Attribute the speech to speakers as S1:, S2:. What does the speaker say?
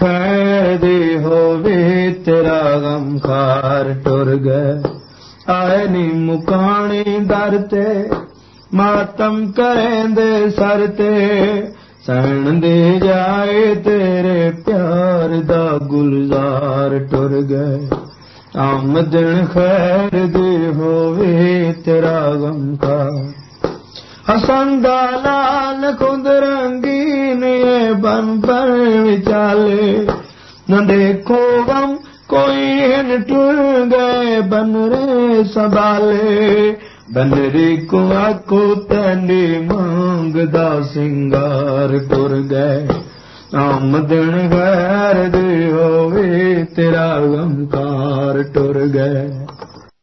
S1: خیر دی ہووے تیرا غم خار ٹر گئے۔ آئے نی مکانی در تے، ماتم کریں دے سر تے۔ سہن دے جائے تیرے پیار دا گلزار ٹر گئے۔ آمدن خیر دی ہووے تیرا غم خار۔ حسن دالال خود رنگین یہ بن پر وچالے۔ نہ دیکھو غم کوئی ہن ٹر گئے بن رے سبالے بن ری کو آکو تنی مانگ دا سنگار ٹر گئے آمدن غیر دی ہوئے تیرا غم کار ٹر گئے